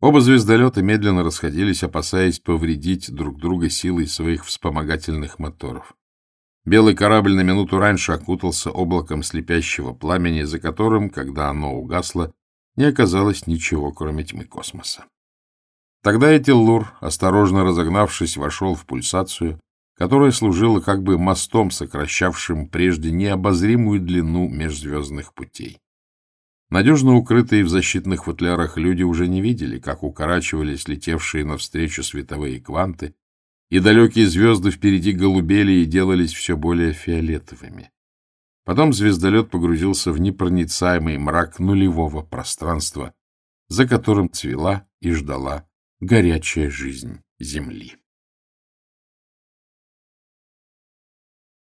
Оба звездолета медленно расходились, опасаясь повредить друг друга силой своих вспомогательных моторов. Белый корабль на минуту раньше окутался облаком слепящего пламени, за которым, когда оно угасло, не оказалось ничего, кроме тьмы космоса. Тогда Этиллур, осторожно разогнавшись, вошел в пульсацию, которая служила как бы мостом, сокращавшим прежде необозримую длину межзвездных путей. Надежно укрытые в защитных футлярах люди уже не видели, как укорачивались летевшие навстречу световые кванты, и далекие звезды впереди голубели и делались все более фиолетовыми. Потом звездолет погрузился в непроницаемый мрак нулевого пространства, за которым цвела и ждала горячая жизнь Земли.